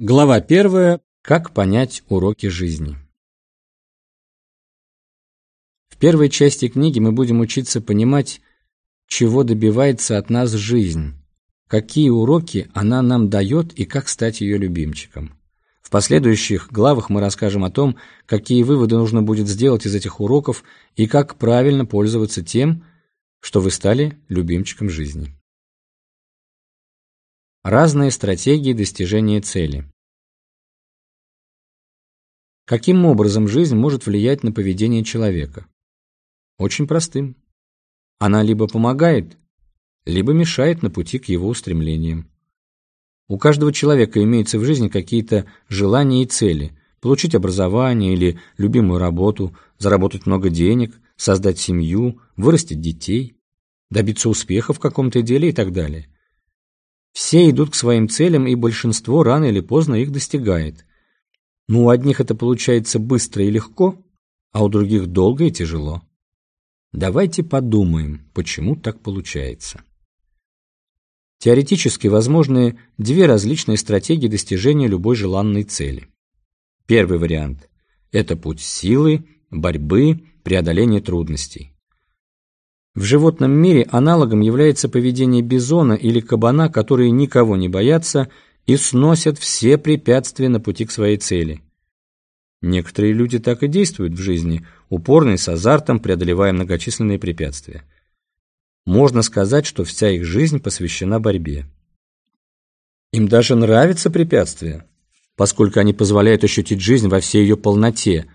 Глава первая. Как понять уроки жизни. В первой части книги мы будем учиться понимать, чего добивается от нас жизнь, какие уроки она нам дает и как стать ее любимчиком. В последующих главах мы расскажем о том, какие выводы нужно будет сделать из этих уроков и как правильно пользоваться тем, что вы стали любимчиком жизни. Разные стратегии достижения цели. Каким образом жизнь может влиять на поведение человека? Очень простым. Она либо помогает, либо мешает на пути к его устремлениям. У каждого человека имеются в жизни какие-то желания и цели – получить образование или любимую работу, заработать много денег, создать семью, вырастить детей, добиться успеха в каком-то деле и так далее – все идут к своим целям, и большинство рано или поздно их достигает. Но у одних это получается быстро и легко, а у других долго и тяжело. Давайте подумаем, почему так получается. Теоретически возможны две различные стратегии достижения любой желанной цели. Первый вариант – это путь силы, борьбы, преодоления трудностей. В животном мире аналогом является поведение бизона или кабана, которые никого не боятся и сносят все препятствия на пути к своей цели. Некоторые люди так и действуют в жизни, упорно и с азартом преодолевая многочисленные препятствия. Можно сказать, что вся их жизнь посвящена борьбе. Им даже нравятся препятствия, поскольку они позволяют ощутить жизнь во всей ее полноте,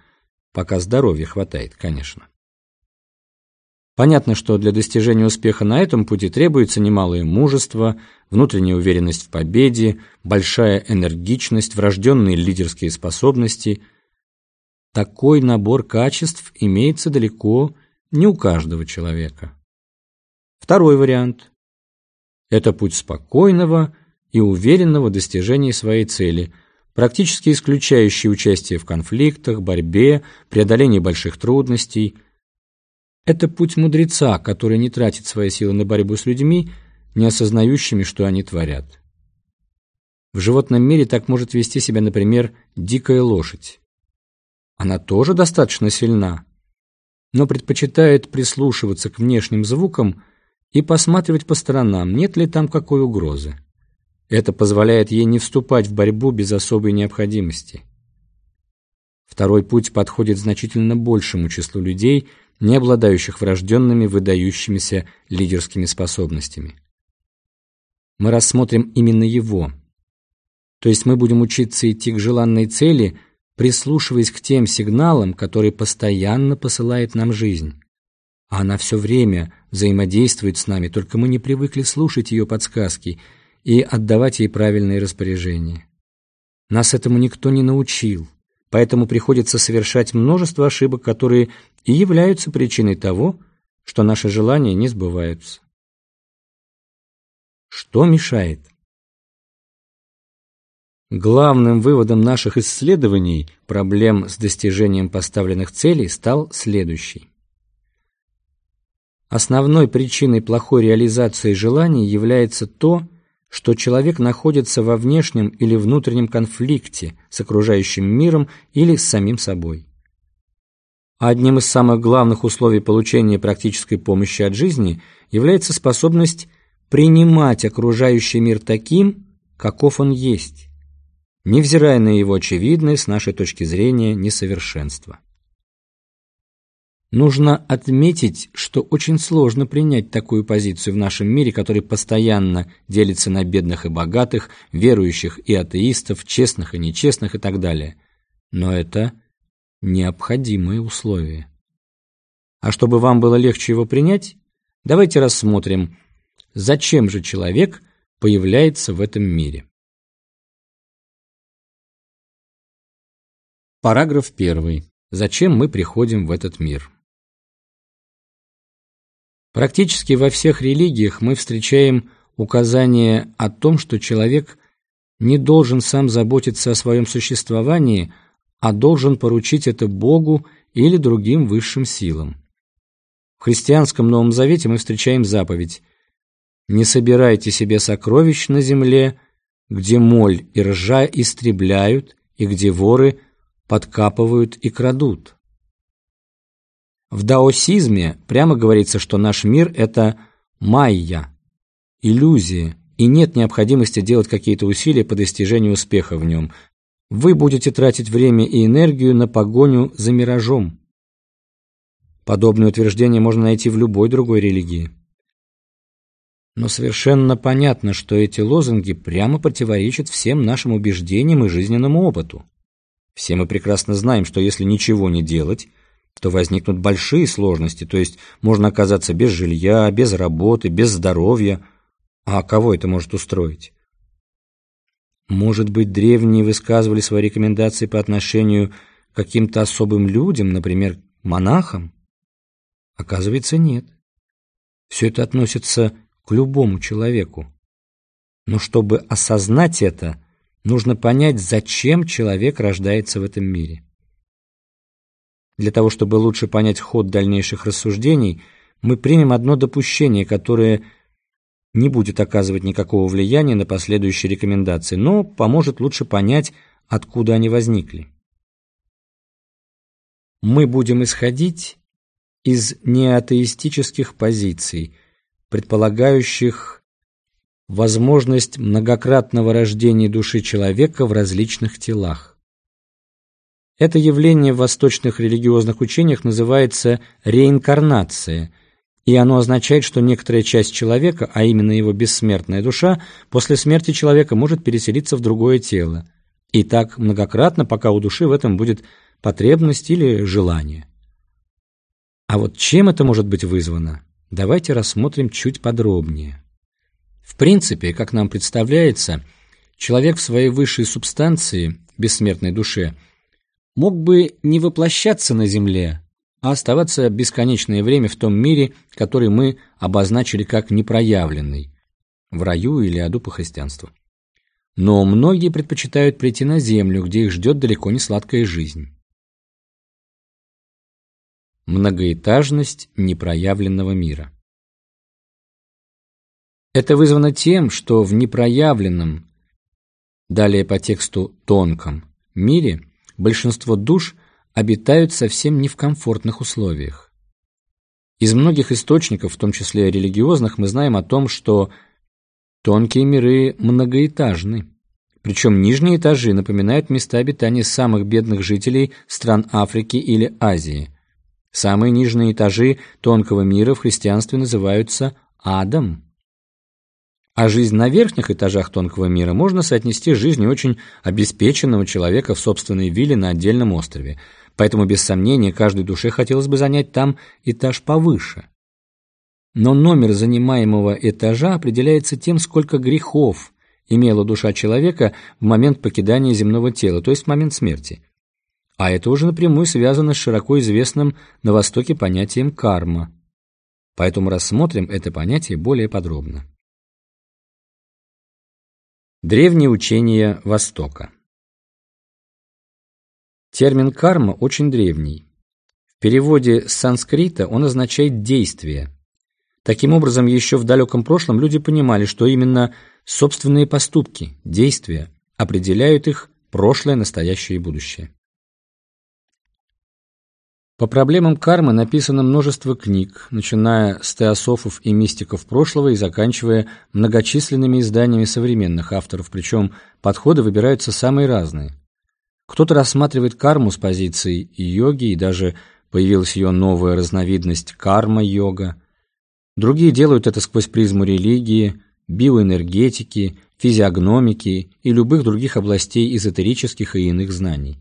пока здоровья хватает, конечно. Понятно, что для достижения успеха на этом пути требуется немалое мужество, внутренняя уверенность в победе, большая энергичность, врожденные лидерские способности. Такой набор качеств имеется далеко не у каждого человека. Второй вариант – это путь спокойного и уверенного достижения своей цели, практически исключающий участие в конфликтах, борьбе, преодолении больших трудностей – это путь мудреца, который не тратит свои силы на борьбу с людьми, не осознающими, что они творят. В животном мире так может вести себя, например, дикая лошадь. Она тоже достаточно сильна, но предпочитает прислушиваться к внешним звукам и посматривать по сторонам, нет ли там какой угрозы. Это позволяет ей не вступать в борьбу без особой необходимости. Второй путь подходит значительно большему числу людей – не обладающих врожденными выдающимися лидерскими способностями. Мы рассмотрим именно его. То есть мы будем учиться идти к желанной цели, прислушиваясь к тем сигналам, которые постоянно посылает нам жизнь. А она все время взаимодействует с нами, только мы не привыкли слушать ее подсказки и отдавать ей правильные распоряжения. Нас этому никто не научил поэтому приходится совершать множество ошибок, которые и являются причиной того, что наши желания не сбываются. Что мешает? Главным выводом наших исследований проблем с достижением поставленных целей стал следующий. Основной причиной плохой реализации желаний является то, что человек находится во внешнем или внутреннем конфликте с окружающим миром или с самим собой. Одним из самых главных условий получения практической помощи от жизни является способность принимать окружающий мир таким, каков он есть, невзирая на его очевидное, с нашей точки зрения, несовершенство. Нужно отметить, что очень сложно принять такую позицию в нашем мире, который постоянно делится на бедных и богатых, верующих и атеистов, честных и нечестных и так далее. Но это необходимые условия. А чтобы вам было легче его принять, давайте рассмотрим, зачем же человек появляется в этом мире. Параграф 1. Зачем мы приходим в этот мир? Практически во всех религиях мы встречаем указание о том, что человек не должен сам заботиться о своем существовании, а должен поручить это Богу или другим высшим силам. В христианском Новом Завете мы встречаем заповедь «Не собирайте себе сокровищ на земле, где моль и ржа истребляют, и где воры подкапывают и крадут. В даосизме прямо говорится, что наш мир – это майя, иллюзия, и нет необходимости делать какие-то усилия по достижению успеха в нем. Вы будете тратить время и энергию на погоню за миражом. Подобное утверждение можно найти в любой другой религии. Но совершенно понятно, что эти лозунги прямо противоречат всем нашим убеждениям и жизненному опыту. Все мы прекрасно знаем, что если ничего не делать, то возникнут большие сложности, то есть можно оказаться без жилья, без работы, без здоровья. А кого это может устроить? Может быть, древние высказывали свои рекомендации по отношению к каким-то особым людям, например, монахам? Оказывается, нет. Все это относится к любому человеку. Но чтобы осознать это, нужно понять, зачем человек рождается в этом мире. Для того, чтобы лучше понять ход дальнейших рассуждений, мы примем одно допущение, которое не будет оказывать никакого влияния на последующие рекомендации, но поможет лучше понять, откуда они возникли. Мы будем исходить из неатеистических позиций, предполагающих возможность многократного рождения души человека в различных телах. Это явление в восточных религиозных учениях называется реинкарнация, и оно означает, что некоторая часть человека, а именно его бессмертная душа, после смерти человека может переселиться в другое тело. И так многократно, пока у души в этом будет потребность или желание. А вот чем это может быть вызвано? давайте рассмотрим чуть подробнее. В принципе, как нам представляется, человек в своей высшей субстанции, бессмертной душе, мог бы не воплощаться на Земле, а оставаться бесконечное время в том мире, который мы обозначили как непроявленный, в раю или аду по христианству. Но многие предпочитают прийти на Землю, где их ждет далеко не сладкая жизнь. Многоэтажность непроявленного мира. Это вызвано тем, что в непроявленном, далее по тексту тонком, мире большинство душ обитают совсем не в комфортных условиях. Из многих источников, в том числе религиозных, мы знаем о том, что тонкие миры многоэтажны. Причем нижние этажи напоминают места обитания самых бедных жителей стран Африки или Азии. Самые нижние этажи тонкого мира в христианстве называются адом. А жизнь на верхних этажах тонкого мира можно соотнести с жизнью очень обеспеченного человека в собственной вилле на отдельном острове. Поэтому, без сомнения, каждой душе хотелось бы занять там этаж повыше. Но номер занимаемого этажа определяется тем, сколько грехов имела душа человека в момент покидания земного тела, то есть в момент смерти. А это уже напрямую связано с широко известным на Востоке понятием карма. Поэтому рассмотрим это понятие более подробно. Древние учения Востока Термин «карма» очень древний. В переводе с санскрита он означает «действие». Таким образом, еще в далеком прошлом люди понимали, что именно собственные поступки, действия, определяют их прошлое, настоящее и будущее. По проблемам кармы написано множество книг, начиная с теософов и мистиков прошлого и заканчивая многочисленными изданиями современных авторов, причем подходы выбираются самые разные. Кто-то рассматривает карму с позиции йоги, и даже появилась ее новая разновидность карма-йога. Другие делают это сквозь призму религии, биоэнергетики, физиогномики и любых других областей эзотерических и иных знаний.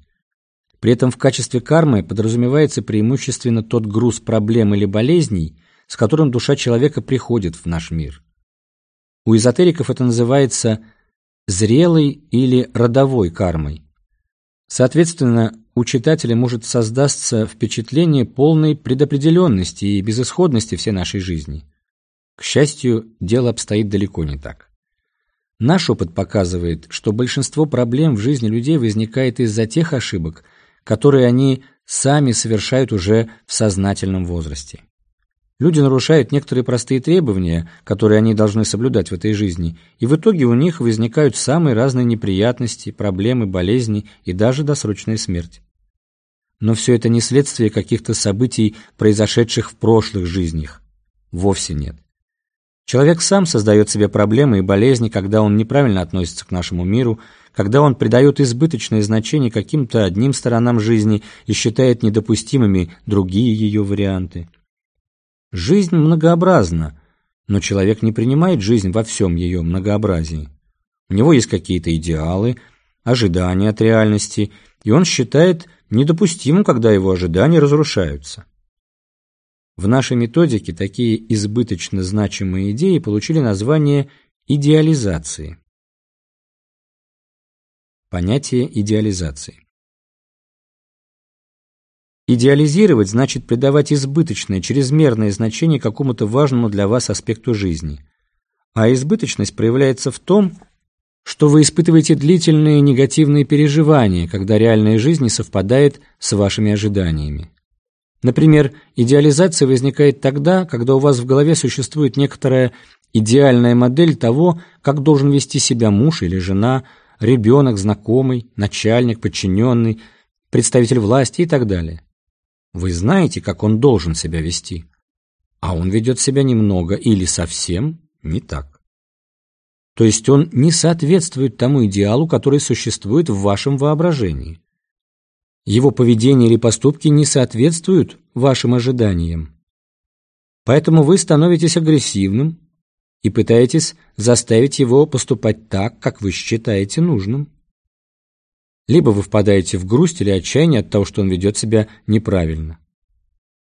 При этом в качестве кармы подразумевается преимущественно тот груз проблем или болезней, с которым душа человека приходит в наш мир. У эзотериков это называется зрелой или родовой кармой. Соответственно, у читателя может создаться впечатление полной предопределенности и безысходности всей нашей жизни. К счастью, дело обстоит далеко не так. Наш опыт показывает, что большинство проблем в жизни людей возникает из-за тех ошибок, которые они сами совершают уже в сознательном возрасте. Люди нарушают некоторые простые требования, которые они должны соблюдать в этой жизни, и в итоге у них возникают самые разные неприятности, проблемы, болезни и даже досрочная смерть. Но все это не следствие каких-то событий, произошедших в прошлых жизнях. Вовсе нет. Человек сам создает себе проблемы и болезни, когда он неправильно относится к нашему миру, когда он придает избыточное значение каким-то одним сторонам жизни и считает недопустимыми другие ее варианты. Жизнь многообразна, но человек не принимает жизнь во всем ее многообразии. У него есть какие-то идеалы, ожидания от реальности, и он считает недопустимым, когда его ожидания разрушаются. В нашей методике такие избыточно значимые идеи получили название идеализации. Понятие идеализации. Идеализировать значит придавать избыточное, чрезмерное значение какому-то важному для вас аспекту жизни. А избыточность проявляется в том, что вы испытываете длительные негативные переживания, когда реальная жизнь не совпадает с вашими ожиданиями. Например, идеализация возникает тогда, когда у вас в голове существует некоторая идеальная модель того, как должен вести себя муж или жена, ребенок, знакомый, начальник, подчиненный, представитель власти и так далее. Вы знаете, как он должен себя вести, а он ведет себя немного или совсем не так. То есть он не соответствует тому идеалу, который существует в вашем воображении. Его поведение или поступки не соответствуют вашим ожиданиям. Поэтому вы становитесь агрессивным и пытаетесь заставить его поступать так, как вы считаете нужным. Либо вы впадаете в грусть или отчаяние от того, что он ведет себя неправильно.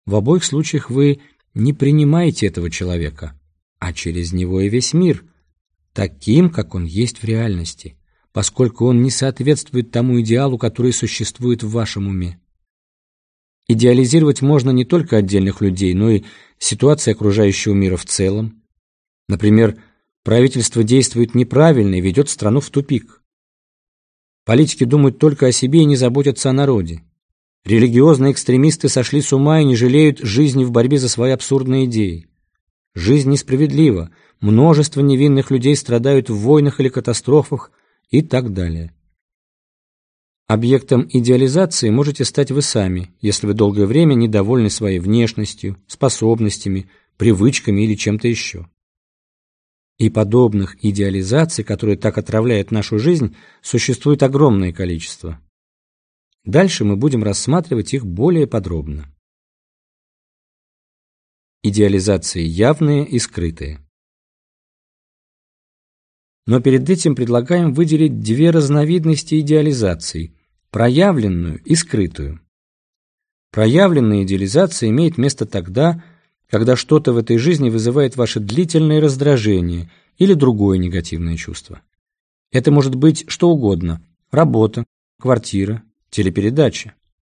В обоих случаях вы не принимаете этого человека, а через него и весь мир, таким, как он есть в реальности, поскольку он не соответствует тому идеалу, который существует в вашем уме. Идеализировать можно не только отдельных людей, но и ситуации окружающего мира в целом. Например, правительство действует неправильно и ведет страну в тупик. Политики думают только о себе и не заботятся о народе. Религиозные экстремисты сошли с ума и не жалеют жизни в борьбе за свои абсурдные идеи. Жизнь несправедлива, множество невинных людей страдают в войнах или катастрофах и так далее. Объектом идеализации можете стать вы сами, если вы долгое время недовольны своей внешностью, способностями, привычками или чем-то еще. И подобных идеализаций, которые так отравляют нашу жизнь, существует огромное количество. Дальше мы будем рассматривать их более подробно. Идеализации явные и скрытые. Но перед этим предлагаем выделить две разновидности идеализаций – проявленную и скрытую. Проявленная идеализация имеет место тогда, когда что-то в этой жизни вызывает ваше длительное раздражение или другое негативное чувство. Это может быть что угодно – работа, квартира, телепередача,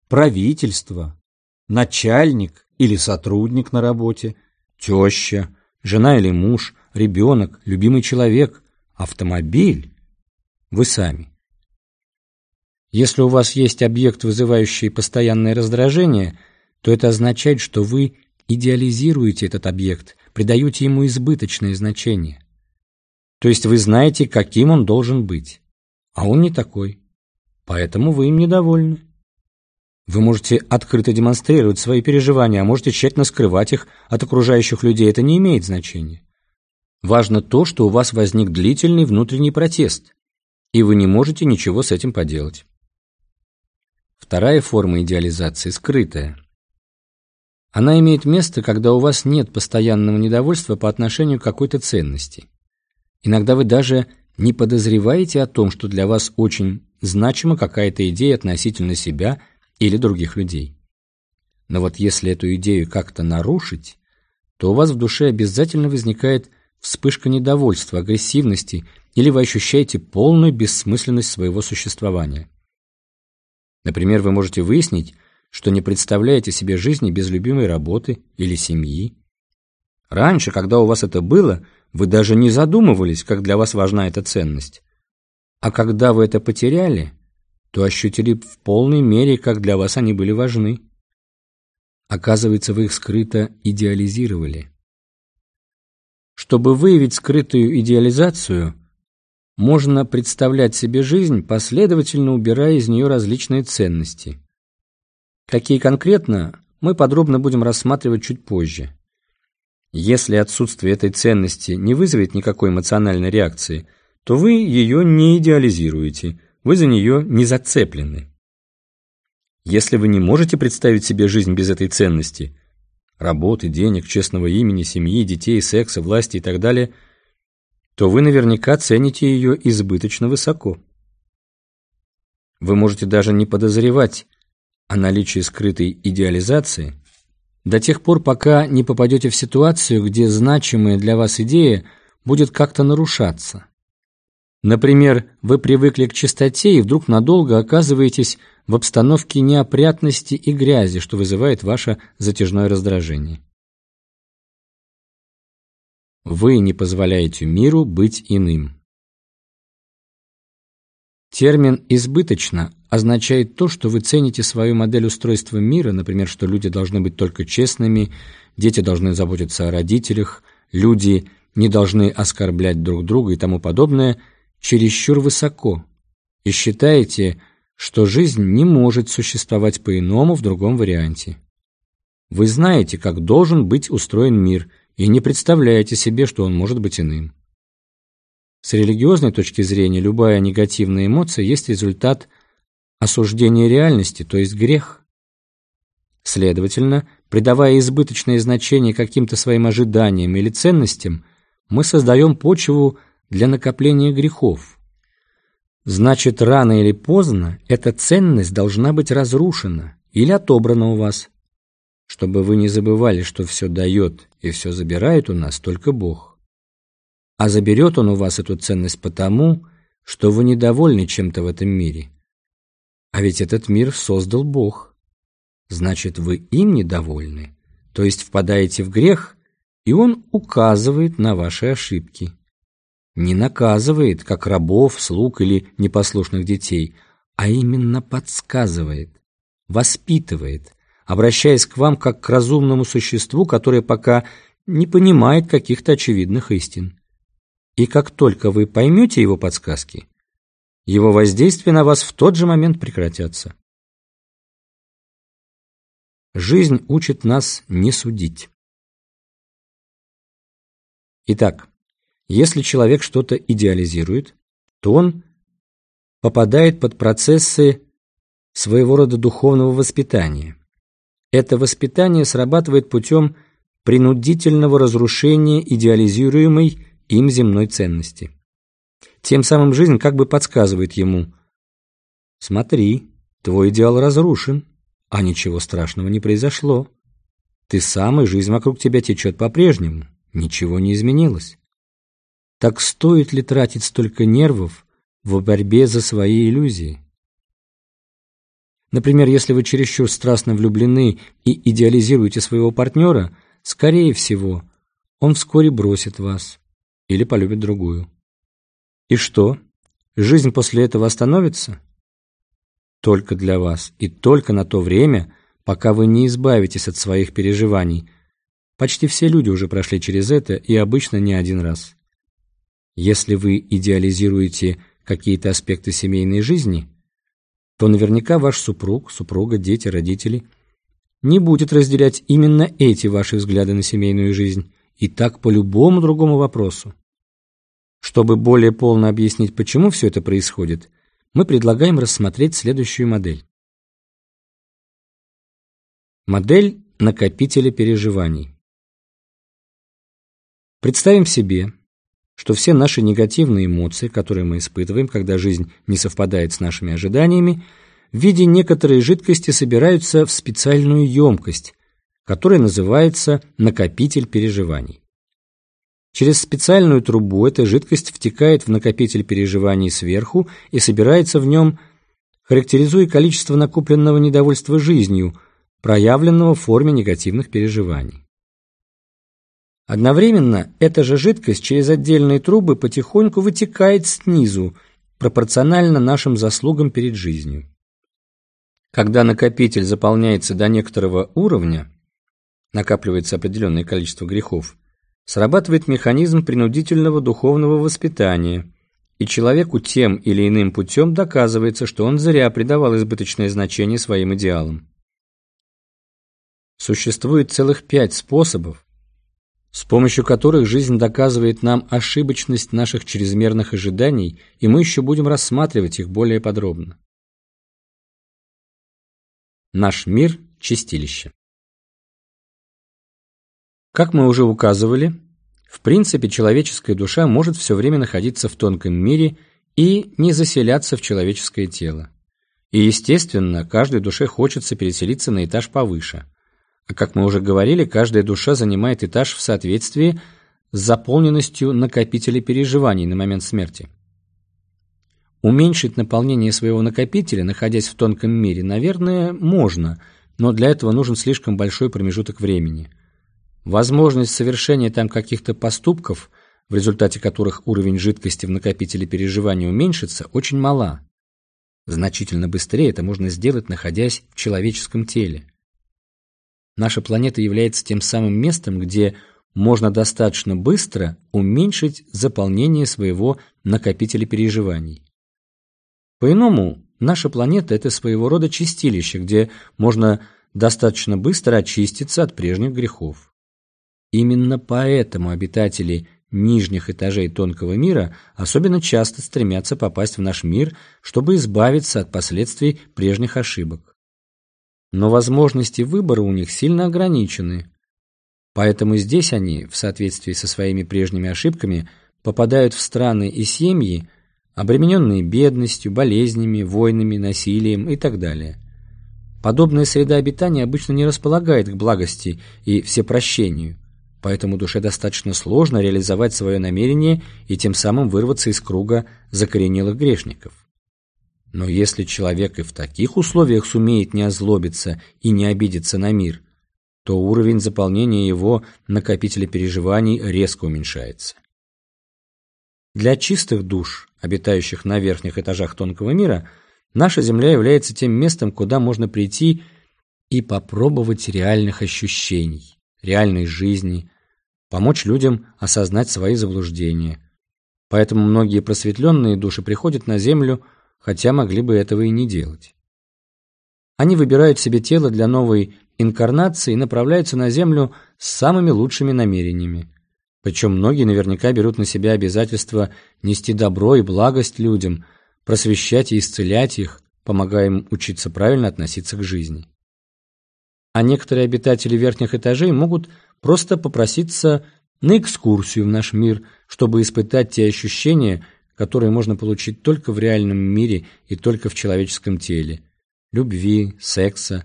правительство, начальник или сотрудник на работе, теща, жена или муж, ребенок, любимый человек, автомобиль – вы сами. Если у вас есть объект, вызывающий постоянное раздражение, то это означает, что вы идеализируете этот объект, придаете ему избыточное значение. То есть вы знаете, каким он должен быть, а он не такой, поэтому вы им недовольны. Вы можете открыто демонстрировать свои переживания, а можете тщательно скрывать их от окружающих людей, это не имеет значения. Важно то, что у вас возник длительный внутренний протест, и вы не можете ничего с этим поделать. Вторая форма идеализации – скрытая – она имеет место, когда у вас нет постоянного недовольства по отношению к какой-то ценности. Иногда вы даже не подозреваете о том, что для вас очень значима какая-то идея относительно себя или других людей. Но вот если эту идею как-то нарушить, то у вас в душе обязательно возникает вспышка недовольства, агрессивности, или вы ощущаете полную бессмысленность своего существования. Например, вы можете выяснить, что не представляете себе жизни без любимой работы или семьи. Раньше, когда у вас это было, вы даже не задумывались, как для вас важна эта ценность. А когда вы это потеряли, то ощутили в полной мере, как для вас они были важны. Оказывается, вы их скрыто идеализировали. Чтобы выявить скрытую идеализацию, можно представлять себе жизнь, последовательно убирая из нее различные ценности. Какие конкретно, мы подробно будем рассматривать чуть позже. Если отсутствие этой ценности не вызовет никакой эмоциональной реакции, то вы ее не идеализируете, вы за нее не зацеплены. Если вы не можете представить себе жизнь без этой ценности – работы, денег, честного имени, семьи, детей, секса, власти и так далее – то вы наверняка цените ее избыточно высоко. Вы можете даже не подозревать о наличии скрытой идеализации до тех пор, пока не попадете в ситуацию, где значимая для вас идея будет как-то нарушаться. Например, вы привыкли к чистоте и вдруг надолго оказываетесь в обстановке неопрятности и грязи, что вызывает ваше затяжное раздражение. Вы не позволяете миру быть иным. Термин «избыточно» означает то, что вы цените свою модель устройства мира, например, что люди должны быть только честными, дети должны заботиться о родителях, люди не должны оскорблять друг друга и тому подобное, чересчур высоко, и считаете, что жизнь не может существовать по-иному в другом варианте. Вы знаете, как должен быть устроен мир, и не представляете себе, что он может быть иным. С религиозной точки зрения любая негативная эмоция есть результат осуждения реальности, то есть грех. Следовательно, придавая избыточное значение каким-то своим ожиданиям или ценностям, мы создаем почву для накопления грехов. Значит, рано или поздно эта ценность должна быть разрушена или отобрана у вас чтобы вы не забывали, что все дает и все забирает у нас только Бог. А заберет Он у вас эту ценность потому, что вы недовольны чем-то в этом мире. А ведь этот мир создал Бог. Значит, вы им недовольны, то есть впадаете в грех, и Он указывает на ваши ошибки. Не наказывает, как рабов, слуг или непослушных детей, а именно подсказывает, воспитывает – обращаясь к вам как к разумному существу, которое пока не понимает каких-то очевидных истин. И как только вы поймете его подсказки, его воздействие на вас в тот же момент прекратятся. Жизнь учит нас не судить. Итак, если человек что-то идеализирует, то он попадает под процессы своего рода духовного воспитания. Это воспитание срабатывает путем принудительного разрушения идеализируемой им земной ценности. Тем самым жизнь как бы подсказывает ему «Смотри, твой идеал разрушен, а ничего страшного не произошло. Ты сам, и жизнь вокруг тебя течет по-прежнему, ничего не изменилось. Так стоит ли тратить столько нервов в борьбе за свои иллюзии?» Например, если вы чересчур страстно влюблены и идеализируете своего партнера, скорее всего, он вскоре бросит вас или полюбит другую. И что? Жизнь после этого остановится? Только для вас и только на то время, пока вы не избавитесь от своих переживаний. Почти все люди уже прошли через это и обычно не один раз. Если вы идеализируете какие-то аспекты семейной жизни – то наверняка ваш супруг, супруга, дети, родители не будет разделять именно эти ваши взгляды на семейную жизнь, и так по любому другому вопросу. Чтобы более полно объяснить, почему все это происходит, мы предлагаем рассмотреть следующую модель. Модель накопителя переживаний. Представим себе, что все наши негативные эмоции, которые мы испытываем, когда жизнь не совпадает с нашими ожиданиями, в виде некоторой жидкости собираются в специальную емкость, которая называется накопитель переживаний. Через специальную трубу эта жидкость втекает в накопитель переживаний сверху и собирается в нем, характеризуя количество накопленного недовольства жизнью, проявленного в форме негативных переживаний. Одновременно эта же жидкость через отдельные трубы потихоньку вытекает снизу, пропорционально нашим заслугам перед жизнью. Когда накопитель заполняется до некоторого уровня, накапливается определенное количество грехов, срабатывает механизм принудительного духовного воспитания, и человеку тем или иным путем доказывается, что он зря придавал избыточное значение своим идеалам. Существует целых пять способов, с помощью которых жизнь доказывает нам ошибочность наших чрезмерных ожиданий, и мы еще будем рассматривать их более подробно. Наш мир – чистилище. Как мы уже указывали, в принципе человеческая душа может все время находиться в тонком мире и не заселяться в человеческое тело. И, естественно, каждой душе хочется переселиться на этаж повыше – как мы уже говорили, каждая душа занимает этаж в соответствии с заполненностью накопителя переживаний на момент смерти. Уменьшить наполнение своего накопителя, находясь в тонком мире, наверное, можно, но для этого нужен слишком большой промежуток времени. Возможность совершения там каких-то поступков, в результате которых уровень жидкости в накопителе переживаний уменьшится, очень мала. Значительно быстрее это можно сделать, находясь в человеческом теле. Наша планета является тем самым местом, где можно достаточно быстро уменьшить заполнение своего накопителя переживаний. По-иному, наша планета – это своего рода чистилище, где можно достаточно быстро очиститься от прежних грехов. Именно поэтому обитатели нижних этажей тонкого мира особенно часто стремятся попасть в наш мир, чтобы избавиться от последствий прежних ошибок но возможности выбора у них сильно ограничены. Поэтому здесь они, в соответствии со своими прежними ошибками, попадают в страны и семьи, обремененные бедностью, болезнями, войнами, насилием и так далее. Подобная среда обитания обычно не располагает к благости и всепрощению, поэтому душе достаточно сложно реализовать свое намерение и тем самым вырваться из круга закоренелых грешников. Но если человек и в таких условиях сумеет не озлобиться и не обидеться на мир, то уровень заполнения его накопителя переживаний резко уменьшается. Для чистых душ, обитающих на верхних этажах тонкого мира, наша Земля является тем местом, куда можно прийти и попробовать реальных ощущений, реальной жизни, помочь людям осознать свои заблуждения. Поэтому многие просветленные души приходят на Землю – хотя могли бы этого и не делать. Они выбирают себе тело для новой инкарнации и направляются на Землю с самыми лучшими намерениями. Причем многие наверняка берут на себя обязательство нести добро и благость людям, просвещать и исцелять их, помогая им учиться правильно относиться к жизни. А некоторые обитатели верхних этажей могут просто попроситься на экскурсию в наш мир, чтобы испытать те ощущения, которые можно получить только в реальном мире и только в человеческом теле. Любви, секса,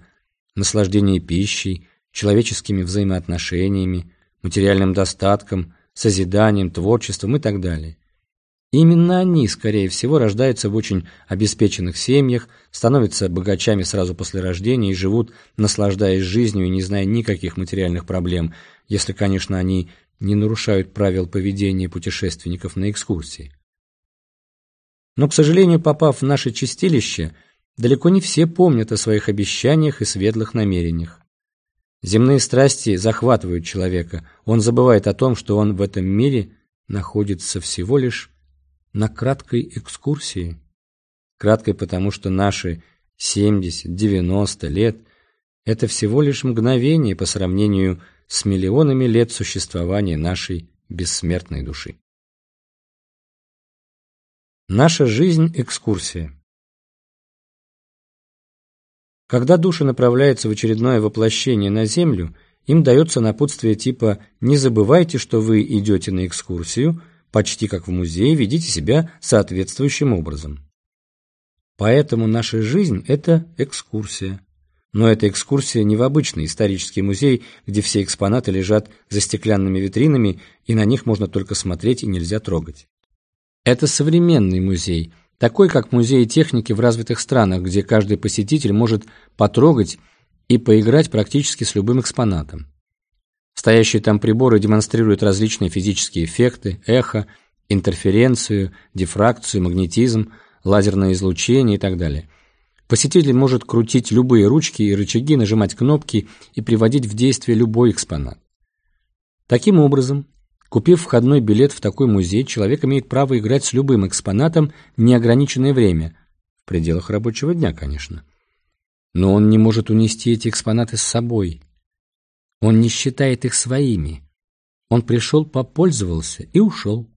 наслаждения пищей, человеческими взаимоотношениями, материальным достатком, созиданием, творчеством и так далее. Именно они, скорее всего, рождаются в очень обеспеченных семьях, становятся богачами сразу после рождения и живут, наслаждаясь жизнью и не зная никаких материальных проблем, если, конечно, они не нарушают правил поведения путешественников на экскурсии. Но, к сожалению, попав в наше чистилище, далеко не все помнят о своих обещаниях и светлых намерениях. Земные страсти захватывают человека, он забывает о том, что он в этом мире находится всего лишь на краткой экскурсии. Краткой потому, что наши 70-90 лет – это всего лишь мгновение по сравнению с миллионами лет существования нашей бессмертной души. Наша жизнь – экскурсия. Когда души направляются в очередное воплощение на Землю, им дается напутствие типа «Не забывайте, что вы идете на экскурсию, почти как в музее, ведите себя соответствующим образом». Поэтому наша жизнь – это экскурсия. Но эта экскурсия не в обычный исторический музей, где все экспонаты лежат за стеклянными витринами, и на них можно только смотреть и нельзя трогать. Это современный музей, такой как музеи техники в развитых странах, где каждый посетитель может потрогать и поиграть практически с любым экспонатом. Стоящие там приборы демонстрируют различные физические эффекты, эхо, интерференцию, дифракцию, магнетизм, лазерное излучение и так далее. Посетитель может крутить любые ручки и рычаги, нажимать кнопки и приводить в действие любой экспонат. Таким образом, купив входной билет в такой музей, человек имеет право играть с любым экспонатом неограниченное время, в пределах рабочего дня, конечно. Но он не может унести эти экспонаты с собой. Он не считает их своими. Он пришел, попользовался и ушел.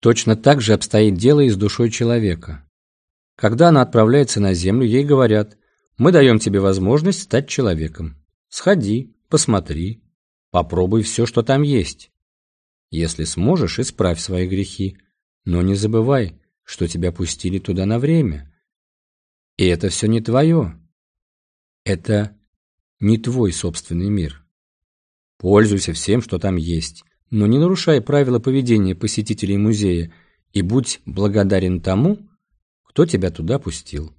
Точно так же обстоит дело и с душой человека. Когда она отправляется на землю, ей говорят, мы даем тебе возможность стать человеком. Сходи, посмотри, попробуй все, что там есть. Если сможешь, исправь свои грехи, но не забывай, что тебя пустили туда на время. И это все не твое. Это не твой собственный мир. Пользуйся всем, что там есть, но не нарушай правила поведения посетителей музея и будь благодарен тому, кто тебя туда пустил.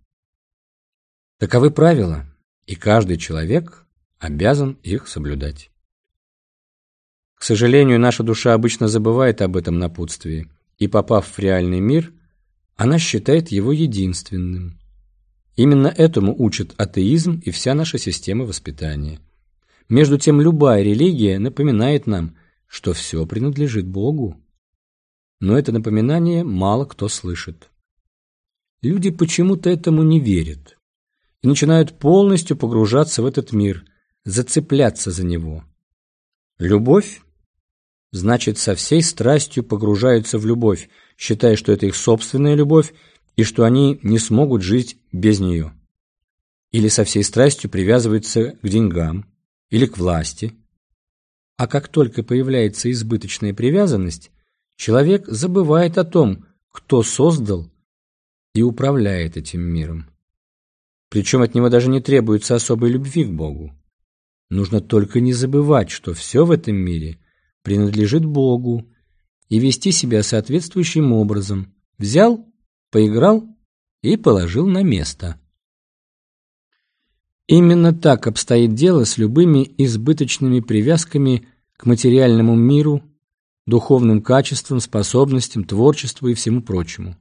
Таковы правила, и каждый человек обязан их соблюдать. К сожалению, наша душа обычно забывает об этом напутствии, и, попав в реальный мир, она считает его единственным. Именно этому учит атеизм и вся наша система воспитания. Между тем, любая религия напоминает нам, что все принадлежит Богу. Но это напоминание мало кто слышит. Люди почему-то этому не верят и начинают полностью погружаться в этот мир, зацепляться за него. Любовь значит со всей страстью погружаются в любовь, считая, что это их собственная любовь и что они не смогут жить без нее. Или со всей страстью привязываются к деньгам или к власти. А как только появляется избыточная привязанность, человек забывает о том, кто создал и управляет этим миром. Причем от него даже не требуется особой любви к Богу. Нужно только не забывать, что все в этом мире принадлежит Богу, и вести себя соответствующим образом. Взял поиграл и положил на место. Именно так обстоит дело с любыми избыточными привязками к материальному миру, духовным качествам, способностям, творчеству и всему прочему.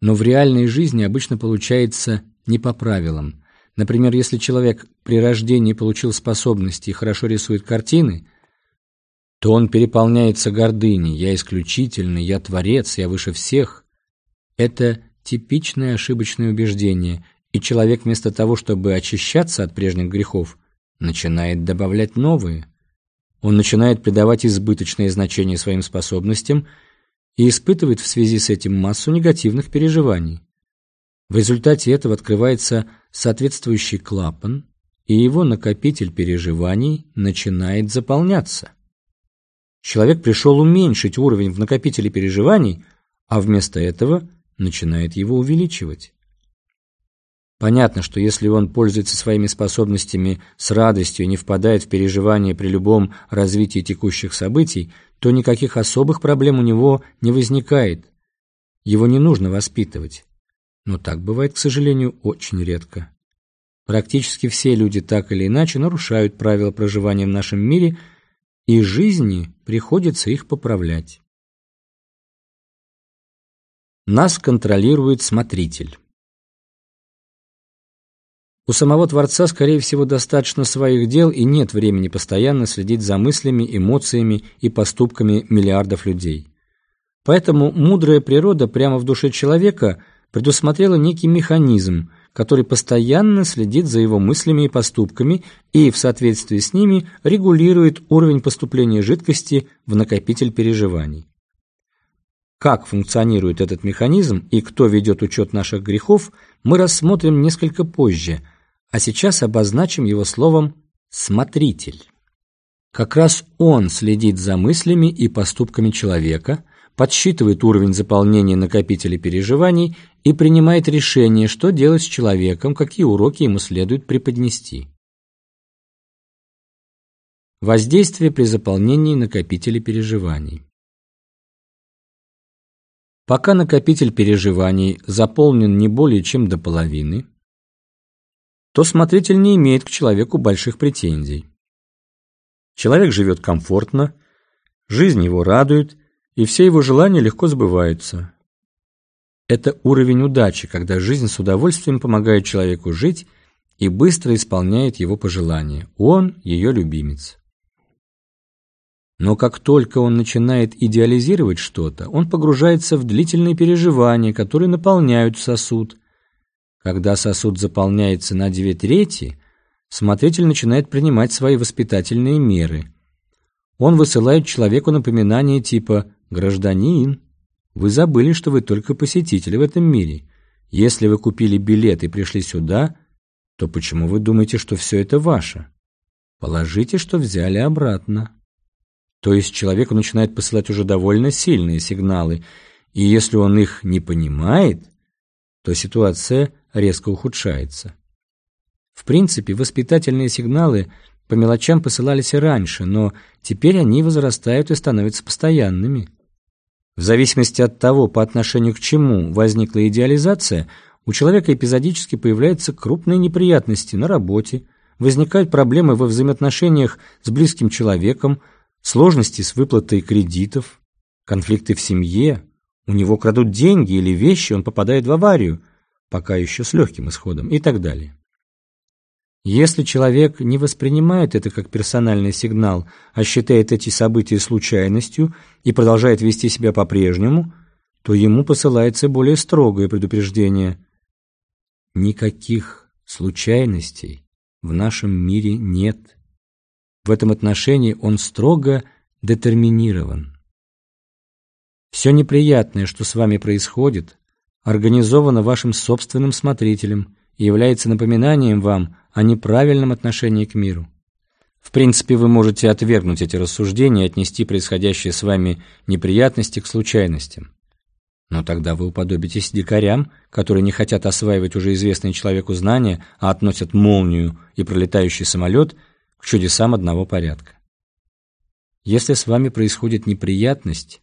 Но в реальной жизни обычно получается не по правилам. Например, если человек при рождении получил способности и хорошо рисует картины, то он переполняется гордыней «я исключительный», «я творец», «я выше всех», это типичное ошибочное убеждение, и человек вместо того, чтобы очищаться от прежних грехов, начинает добавлять новые. Он начинает придавать избыточное значение своим способностям и испытывает в связи с этим массу негативных переживаний. В результате этого открывается соответствующий клапан, и его накопитель переживаний начинает заполняться. Человек пришел уменьшить уровень в накопителе переживаний, а вместо этого – начинает его увеличивать. Понятно, что если он пользуется своими способностями с радостью и не впадает в переживания при любом развитии текущих событий, то никаких особых проблем у него не возникает. Его не нужно воспитывать. Но так бывает, к сожалению, очень редко. Практически все люди так или иначе нарушают правила проживания в нашем мире, и жизни приходится их поправлять. Нас контролирует смотритель. У самого Творца, скорее всего, достаточно своих дел и нет времени постоянно следить за мыслями, эмоциями и поступками миллиардов людей. Поэтому мудрая природа прямо в душе человека предусмотрела некий механизм, который постоянно следит за его мыслями и поступками и в соответствии с ними регулирует уровень поступления жидкости в накопитель переживаний. Как функционирует этот механизм и кто ведет учет наших грехов, мы рассмотрим несколько позже, а сейчас обозначим его словом «смотритель». Как раз он следит за мыслями и поступками человека, подсчитывает уровень заполнения накопителя переживаний и принимает решение, что делать с человеком, какие уроки ему следует преподнести. Воздействие при заполнении накопителя переживаний. Пока накопитель переживаний заполнен не более чем до половины, то смотритель не имеет к человеку больших претензий. Человек живет комфортно, жизнь его радует, и все его желания легко сбываются. это уровень удачи, когда жизнь с удовольствием помогает человеку жить и быстро исполняет его пожелания. Он ее любимец. Но как только он начинает идеализировать что-то, он погружается в длительные переживания, которые наполняют сосуд. Когда сосуд заполняется на две трети, смотритель начинает принимать свои воспитательные меры. Он высылает человеку напоминание типа «Гражданин, вы забыли, что вы только посетители в этом мире. Если вы купили билет и пришли сюда, то почему вы думаете, что все это ваше? Положите, что взяли обратно». То есть человеку начинает посылать уже довольно сильные сигналы, и если он их не понимает, то ситуация резко ухудшается. В принципе, воспитательные сигналы по мелочам посылались и раньше, но теперь они возрастают и становятся постоянными. В зависимости от того, по отношению к чему возникла идеализация, у человека эпизодически появляются крупные неприятности на работе, возникают проблемы во взаимоотношениях с близким человеком, сложности с выплатой кредитов, конфликты в семье, у него крадут деньги или вещи, он попадает в аварию, пока еще с легким исходом и так далее. Если человек не воспринимает это как персональный сигнал, а считает эти события случайностью и продолжает вести себя по-прежнему, то ему посылается более строгое предупреждение. Никаких случайностей в нашем мире нет. В этом отношении он строго детерминирован. Все неприятное, что с вами происходит, организовано вашим собственным смотрителем и является напоминанием вам о неправильном отношении к миру. В принципе, вы можете отвергнуть эти рассуждения и отнести происходящие с вами неприятности к случайностям. Но тогда вы уподобитесь дикарям, которые не хотят осваивать уже известные человеку знания, а относят молнию и пролетающий самолет – к чудесам одного порядка. Если с вами происходит неприятность,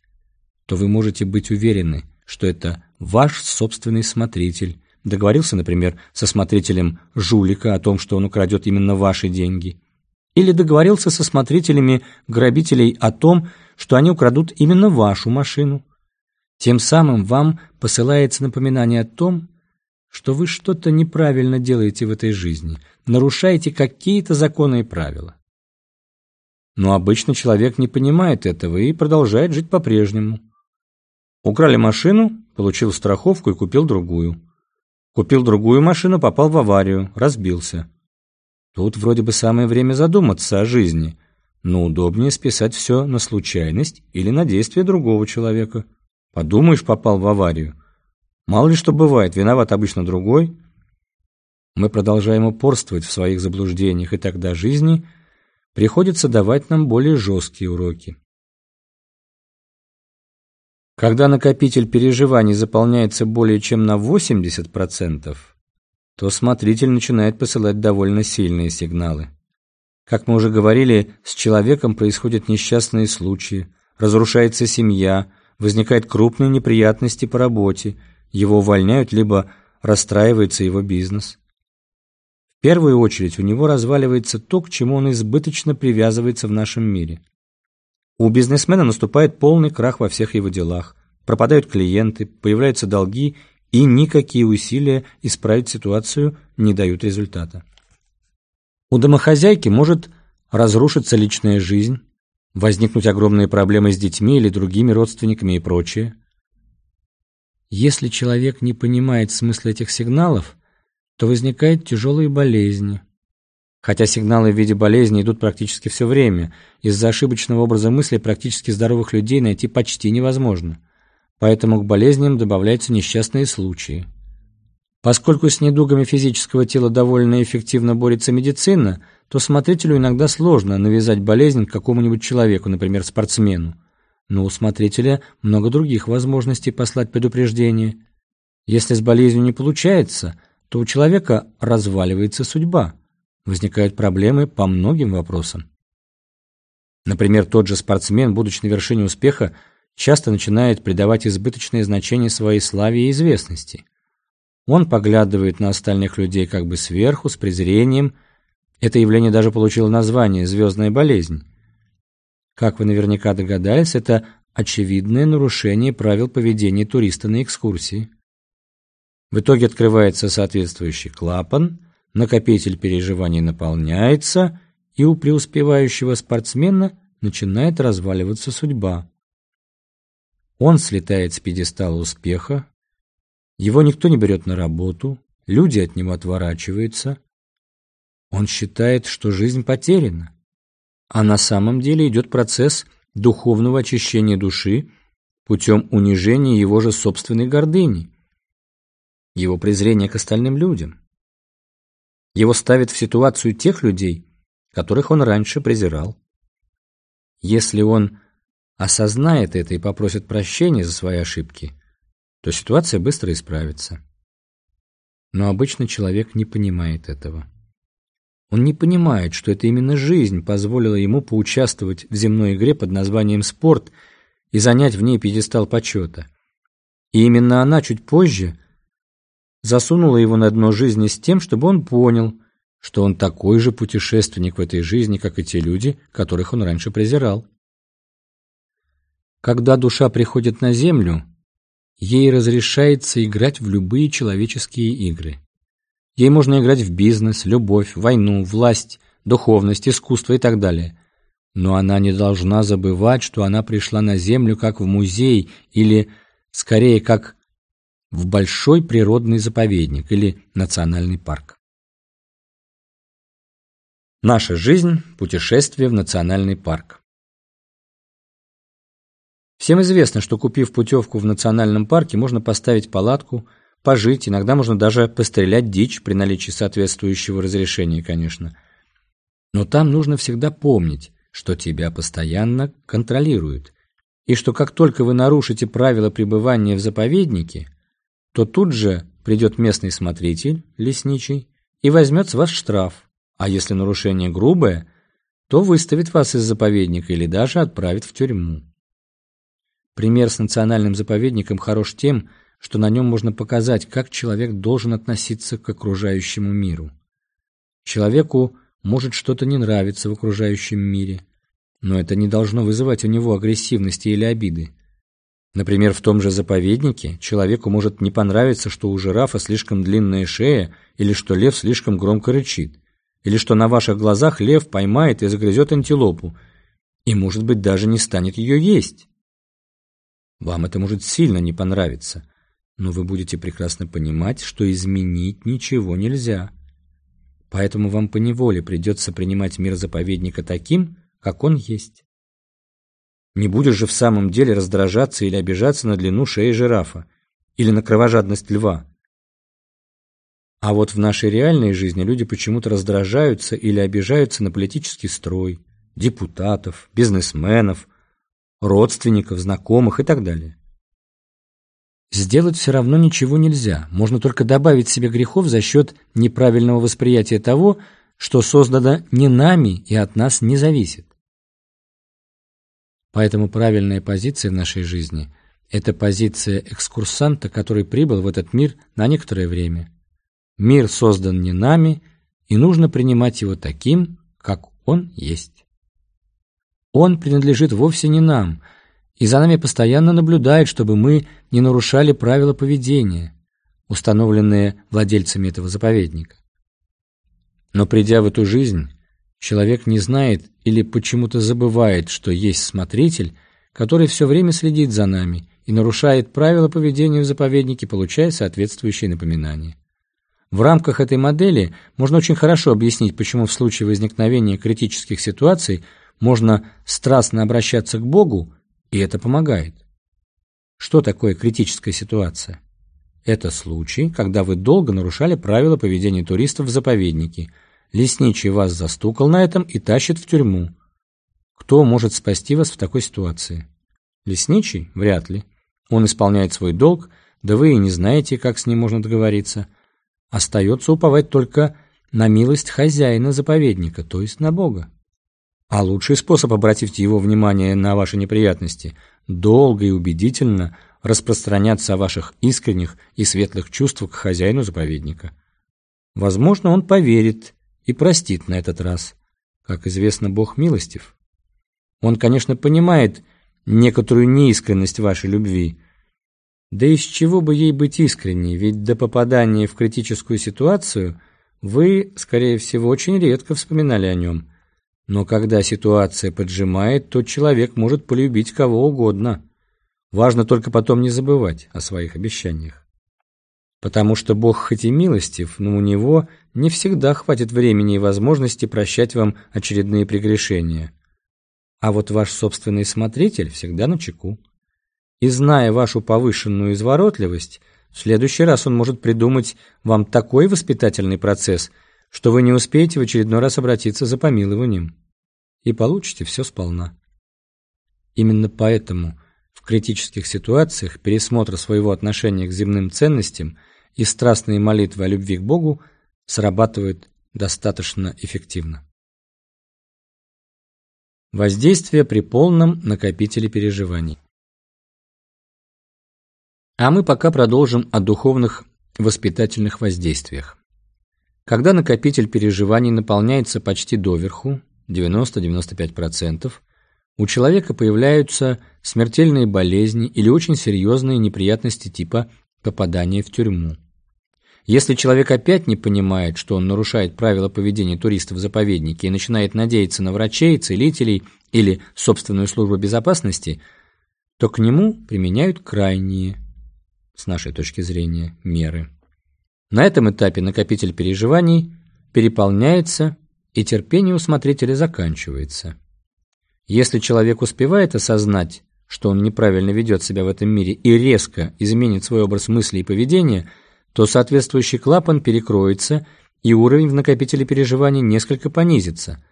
то вы можете быть уверены, что это ваш собственный смотритель, договорился, например, со смотрителем жулика о том, что он украдет именно ваши деньги, или договорился со смотрителями грабителей о том, что они украдут именно вашу машину. Тем самым вам посылается напоминание о том, что вы что-то неправильно делаете в этой жизни, нарушаете какие-то законы и правила. Но обычно человек не понимает этого и продолжает жить по-прежнему. Украли машину, получил страховку и купил другую. Купил другую машину, попал в аварию, разбился. Тут вроде бы самое время задуматься о жизни, но удобнее списать все на случайность или на действие другого человека. Подумаешь, попал в аварию – Мало ли что бывает, виноват обычно другой. Мы продолжаем упорствовать в своих заблуждениях, и тогда жизни приходится давать нам более жесткие уроки. Когда накопитель переживаний заполняется более чем на 80%, то смотритель начинает посылать довольно сильные сигналы. Как мы уже говорили, с человеком происходят несчастные случаи, разрушается семья, возникают крупные неприятности по работе – его увольняют, либо расстраивается его бизнес. В первую очередь у него разваливается то, к чему он избыточно привязывается в нашем мире. У бизнесмена наступает полный крах во всех его делах, пропадают клиенты, появляются долги, и никакие усилия исправить ситуацию не дают результата. У домохозяйки может разрушиться личная жизнь, возникнуть огромные проблемы с детьми или другими родственниками и прочее. Если человек не понимает смысла этих сигналов, то возникают тяжелые болезни. Хотя сигналы в виде болезни идут практически все время, из-за ошибочного образа мысли практически здоровых людей найти почти невозможно. Поэтому к болезням добавляются несчастные случаи. Поскольку с недугами физического тела довольно эффективно борется медицина, то смотрителю иногда сложно навязать болезнь какому-нибудь человеку, например, спортсмену но у смотрителя много других возможностей послать предупреждение. Если с болезнью не получается, то у человека разваливается судьба, возникают проблемы по многим вопросам. Например, тот же спортсмен, будучи на вершине успеха, часто начинает придавать избыточное значение своей славе и известности. Он поглядывает на остальных людей как бы сверху, с презрением. Это явление даже получило название «звездная болезнь». Как вы наверняка догадались, это очевидное нарушение правил поведения туриста на экскурсии. В итоге открывается соответствующий клапан, накопитель переживаний наполняется, и у преуспевающего спортсмена начинает разваливаться судьба. Он слетает с пьедестала успеха, его никто не берет на работу, люди от него отворачиваются. Он считает, что жизнь потеряна. А на самом деле идет процесс духовного очищения души путем унижения его же собственной гордыни, его презрения к остальным людям. Его ставит в ситуацию тех людей, которых он раньше презирал. Если он осознает это и попросит прощения за свои ошибки, то ситуация быстро исправится. Но обычно человек не понимает этого. Он не понимает, что это именно жизнь позволила ему поучаствовать в земной игре под названием «спорт» и занять в ней пьедестал почета. И именно она чуть позже засунула его на дно жизни с тем, чтобы он понял, что он такой же путешественник в этой жизни, как и те люди, которых он раньше презирал. Когда душа приходит на землю, ей разрешается играть в любые человеческие игры. Ей можно играть в бизнес, любовь, войну, власть, духовность, искусство и так далее. Но она не должна забывать, что она пришла на Землю как в музей или, скорее, как в большой природный заповедник или национальный парк. Наша жизнь – путешествие в национальный парк. Всем известно, что купив путевку в национальном парке, можно поставить палатку, пожить, иногда можно даже пострелять дичь при наличии соответствующего разрешения, конечно. Но там нужно всегда помнить, что тебя постоянно контролируют, и что как только вы нарушите правила пребывания в заповеднике, то тут же придет местный смотритель, лесничий, и возьмет с вас штраф, а если нарушение грубое, то выставит вас из заповедника или даже отправит в тюрьму. Пример с национальным заповедником хорош тем, что на нем можно показать, как человек должен относиться к окружающему миру. Человеку может что-то не нравиться в окружающем мире, но это не должно вызывать у него агрессивности или обиды. Например, в том же заповеднике человеку может не понравиться, что у жирафа слишком длинная шея или что лев слишком громко рычит, или что на ваших глазах лев поймает и загрызет антилопу, и, может быть, даже не станет ее есть. Вам это может сильно не понравиться, но вы будете прекрасно понимать, что изменить ничего нельзя. Поэтому вам поневоле придется принимать мир заповедника таким, как он есть. Не будешь же в самом деле раздражаться или обижаться на длину шеи жирафа или на кровожадность льва. А вот в нашей реальной жизни люди почему-то раздражаются или обижаются на политический строй, депутатов, бизнесменов, родственников, знакомых и так далее. Сделать все равно ничего нельзя, можно только добавить себе грехов за счет неправильного восприятия того, что создано не нами и от нас не зависит. Поэтому правильная позиция в нашей жизни – это позиция экскурсанта, который прибыл в этот мир на некоторое время. Мир создан не нами, и нужно принимать его таким, как он есть. Он принадлежит вовсе не нам – и за нами постоянно наблюдает, чтобы мы не нарушали правила поведения, установленные владельцами этого заповедника. Но придя в эту жизнь, человек не знает или почему-то забывает, что есть смотритель, который все время следит за нами и нарушает правила поведения в заповеднике, получая соответствующие напоминания. В рамках этой модели можно очень хорошо объяснить, почему в случае возникновения критических ситуаций можно страстно обращаться к Богу, и это помогает. Что такое критическая ситуация? Это случай, когда вы долго нарушали правила поведения туристов в заповеднике. Лесничий вас застукал на этом и тащит в тюрьму. Кто может спасти вас в такой ситуации? Лесничий? Вряд ли. Он исполняет свой долг, да вы и не знаете, как с ним можно договориться. Остается уповать только на милость хозяина заповедника, то есть на Бога. А лучший способ обратить его внимание на ваши неприятности – долго и убедительно распространяться о ваших искренних и светлых чувствах к хозяину заповедника. Возможно, он поверит и простит на этот раз. Как известно, Бог милостив. Он, конечно, понимает некоторую неискренность вашей любви, Да из чего бы ей быть искренней, ведь до попадания в критическую ситуацию вы, скорее всего, очень редко вспоминали о нем. Но когда ситуация поджимает, то человек может полюбить кого угодно. Важно только потом не забывать о своих обещаниях. Потому что Бог хоть и милостив, но у Него не всегда хватит времени и возможности прощать вам очередные прегрешения. А вот ваш собственный смотритель всегда на чеку. И зная вашу повышенную изворотливость, в следующий раз он может придумать вам такой воспитательный процесс, что вы не успеете в очередной раз обратиться за помилованием. И получите все сполна. Именно поэтому в критических ситуациях пересмотр своего отношения к земным ценностям и страстные молитвы о любви к Богу срабатывают достаточно эффективно. Воздействие при полном накопителе переживаний. А мы пока продолжим о духовных воспитательных воздействиях. Когда накопитель переживаний наполняется почти доверху, 90-95%, у человека появляются смертельные болезни или очень серьезные неприятности типа попадания в тюрьму. Если человек опять не понимает, что он нарушает правила поведения туристов в заповеднике и начинает надеяться на врачей, целителей или собственную службу безопасности, то к нему применяют крайние, с нашей точки зрения, меры. На этом этапе накопитель переживаний переполняется, и терпение у смотрителя заканчивается. Если человек успевает осознать, что он неправильно ведет себя в этом мире и резко изменит свой образ мысли и поведения – то соответствующий клапан перекроется, и уровень в накопителе переживаний несколько понизится.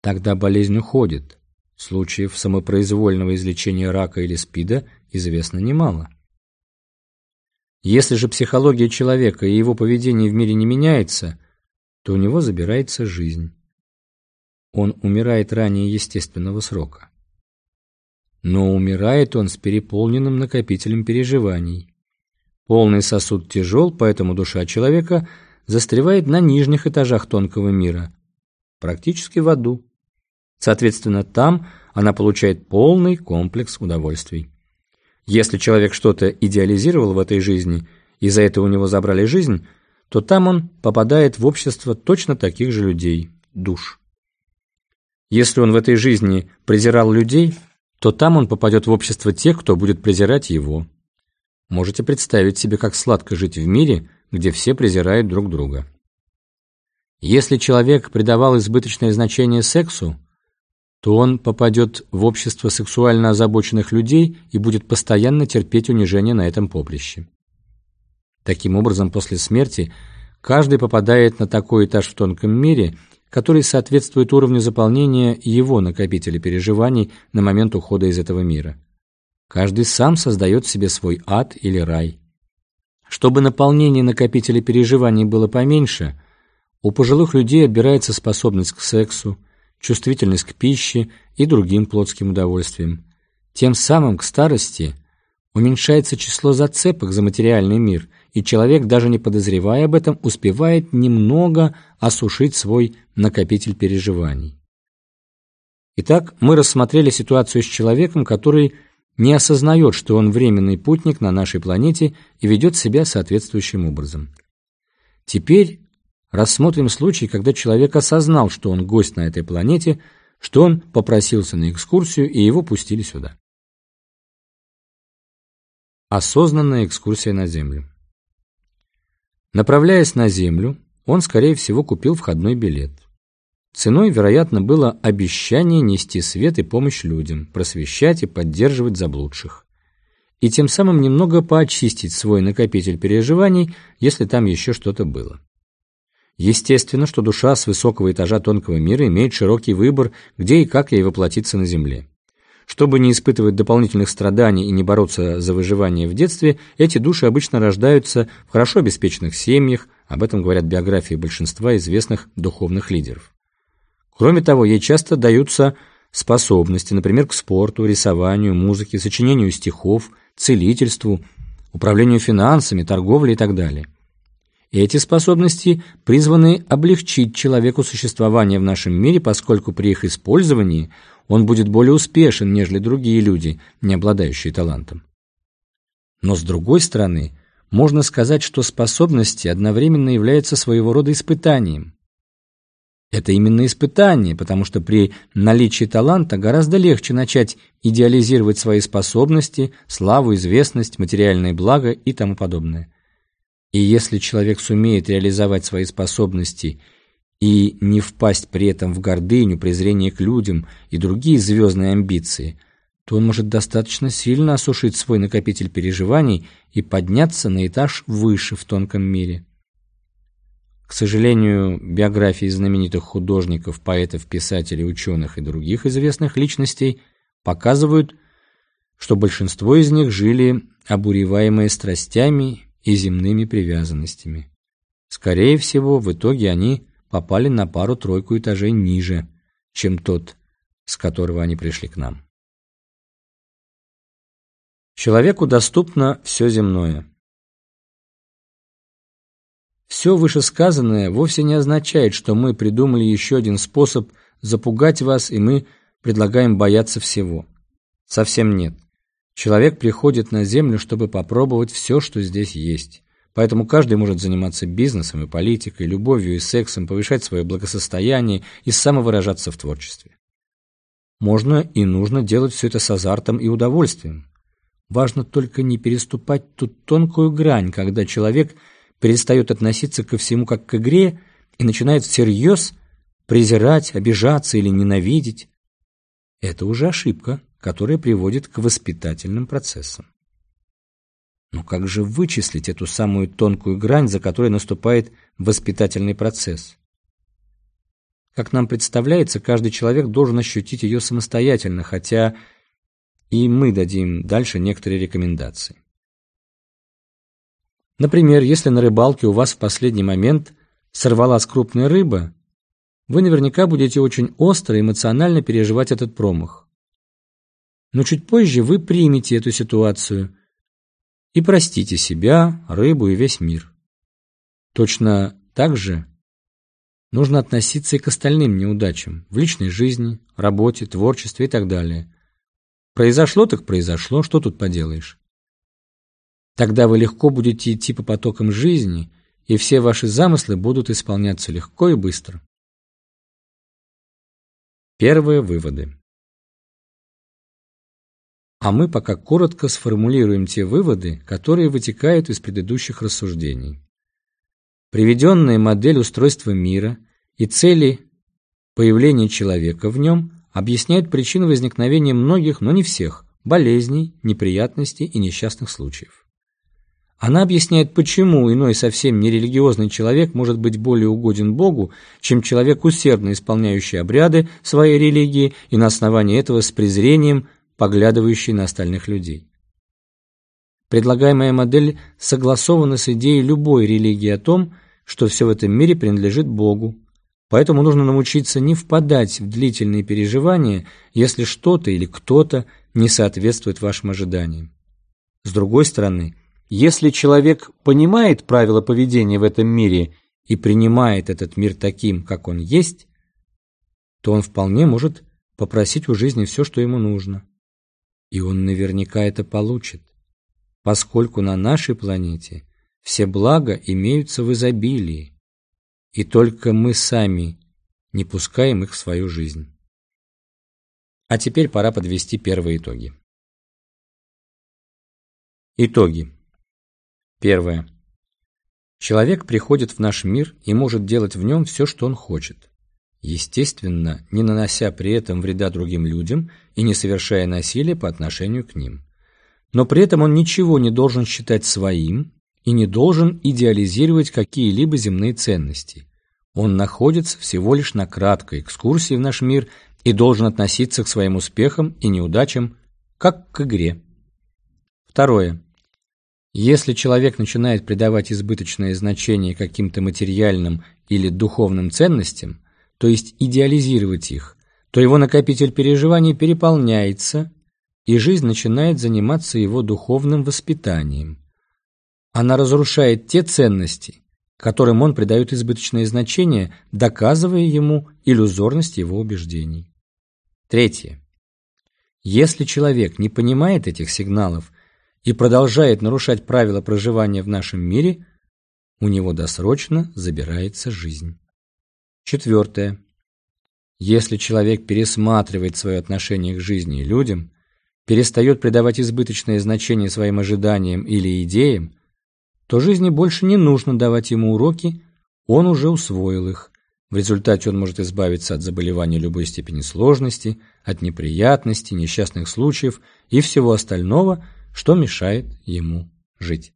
Тогда болезнь уходит. Случаев самопроизвольного излечения рака или СПИДа известно немало. Если же психология человека и его поведение в мире не меняется, то у него забирается жизнь. Он умирает ранее естественного срока. Но умирает он с переполненным накопителем переживаний. Полный сосуд тяжел, поэтому душа человека застревает на нижних этажах тонкого мира, практически в аду. Соответственно, там она получает полный комплекс удовольствий. Если человек что-то идеализировал в этой жизни, и за это у него забрали жизнь, то там он попадает в общество точно таких же людей, душ. Если он в этой жизни презирал людей, то там он попадет в общество тех, кто будет презирать его. Можете представить себе, как сладко жить в мире, где все презирают друг друга. Если человек придавал избыточное значение сексу, то он попадет в общество сексуально озабоченных людей и будет постоянно терпеть унижение на этом поприще. Таким образом, после смерти каждый попадает на такой этаж в тонком мире, который соответствует уровню заполнения его накопителя переживаний на момент ухода из этого мира. Каждый сам создает себе свой ад или рай. Чтобы наполнение накопителя переживаний было поменьше, у пожилых людей отбирается способность к сексу, чувствительность к пище и другим плотским удовольствиям. Тем самым к старости уменьшается число зацепок за материальный мир, и человек, даже не подозревая об этом, успевает немного осушить свой накопитель переживаний. Итак, мы рассмотрели ситуацию с человеком, который не осознает, что он временный путник на нашей планете и ведет себя соответствующим образом. Теперь рассмотрим случай, когда человек осознал, что он гость на этой планете, что он попросился на экскурсию и его пустили сюда. Осознанная экскурсия на Землю. Направляясь на Землю, он, скорее всего, купил входной билет. Ценой, вероятно, было обещание нести свет и помощь людям, просвещать и поддерживать заблудших. И тем самым немного поочистить свой накопитель переживаний, если там еще что-то было. Естественно, что душа с высокого этажа тонкого мира имеет широкий выбор, где и как ей воплотиться на Земле. Чтобы не испытывать дополнительных страданий и не бороться за выживание в детстве, эти души обычно рождаются в хорошо обеспеченных семьях, об этом говорят биографии большинства известных духовных лидеров. Кроме того, ей часто даются способности, например, к спорту, рисованию, музыке, сочинению стихов, целительству, управлению финансами, торговле и так далее. Эти способности призваны облегчить человеку существование в нашем мире, поскольку при их использовании он будет более успешен, нежели другие люди, не обладающие талантом. Но с другой стороны, можно сказать, что способности одновременно являются своего рода испытанием. Это именно испытание, потому что при наличии таланта гораздо легче начать идеализировать свои способности, славу, известность, материальные блага и тому подобное. И если человек сумеет реализовать свои способности и не впасть при этом в гордыню, презрение к людям и другие звездные амбиции, то он может достаточно сильно осушить свой накопитель переживаний и подняться на этаж выше в тонком мире. К сожалению, биографии знаменитых художников, поэтов, писателей, ученых и других известных личностей показывают, что большинство из них жили обуреваемые страстями и земными привязанностями. Скорее всего, в итоге они попали на пару-тройку этажей ниже, чем тот, с которого они пришли к нам. Человеку доступно все земное. Все вышесказанное вовсе не означает, что мы придумали еще один способ запугать вас, и мы предлагаем бояться всего. Совсем нет. Человек приходит на Землю, чтобы попробовать все, что здесь есть. Поэтому каждый может заниматься бизнесом и политикой, любовью и сексом, повышать свое благосостояние и самовыражаться в творчестве. Можно и нужно делать все это с азартом и удовольствием. Важно только не переступать ту тонкую грань, когда человек – перестает относиться ко всему как к игре и начинает всерьез презирать, обижаться или ненавидеть. Это уже ошибка, которая приводит к воспитательным процессам. Но как же вычислить эту самую тонкую грань, за которой наступает воспитательный процесс? Как нам представляется, каждый человек должен ощутить ее самостоятельно, хотя и мы дадим дальше некоторые рекомендации. Например, если на рыбалке у вас в последний момент сорвалась крупная рыба, вы наверняка будете очень остро эмоционально переживать этот промах. Но чуть позже вы примете эту ситуацию и простите себя, рыбу и весь мир. Точно так же нужно относиться и к остальным неудачам в личной жизни, работе, творчестве и так далее. Произошло так произошло, что тут поделаешь. Тогда вы легко будете идти по потокам жизни, и все ваши замыслы будут исполняться легко и быстро. Первые выводы. А мы пока коротко сформулируем те выводы, которые вытекают из предыдущих рассуждений. Приведенная модель устройства мира и цели появления человека в нем объясняют причины возникновения многих, но не всех, болезней, неприятностей и несчастных случаев. Она объясняет, почему иной совсем нерелигиозный человек может быть более угоден Богу, чем человек, усердно исполняющий обряды своей религии и на основании этого с презрением поглядывающий на остальных людей. Предлагаемая модель согласована с идеей любой религии о том, что все в этом мире принадлежит Богу, поэтому нужно научиться не впадать в длительные переживания, если что-то или кто-то не соответствует вашим ожиданиям. С другой стороны, если человек понимает правила поведения в этом мире и принимает этот мир таким, как он есть, то он вполне может попросить у жизни все, что ему нужно. И он наверняка это получит, поскольку на нашей планете все блага имеются в изобилии, и только мы сами не пускаем их в свою жизнь. А теперь пора подвести первые итоги. Итоги. Первое. Человек приходит в наш мир и может делать в нем все, что он хочет. Естественно, не нанося при этом вреда другим людям и не совершая насилия по отношению к ним. Но при этом он ничего не должен считать своим и не должен идеализировать какие-либо земные ценности. Он находится всего лишь на краткой экскурсии в наш мир и должен относиться к своим успехам и неудачам как к игре. Второе. Если человек начинает придавать избыточное значение каким-то материальным или духовным ценностям, то есть идеализировать их, то его накопитель переживаний переполняется, и жизнь начинает заниматься его духовным воспитанием. Она разрушает те ценности, которым он придает избыточное значение, доказывая ему иллюзорность его убеждений. Третье. Если человек не понимает этих сигналов и продолжает нарушать правила проживания в нашем мире, у него досрочно забирается жизнь. Четвертое. Если человек пересматривает свое отношение к жизни и людям, перестает придавать избыточное значение своим ожиданиям или идеям, то жизни больше не нужно давать ему уроки, он уже усвоил их. В результате он может избавиться от заболеваний любой степени сложности, от неприятностей, несчастных случаев и всего остального, что мешает ему жить.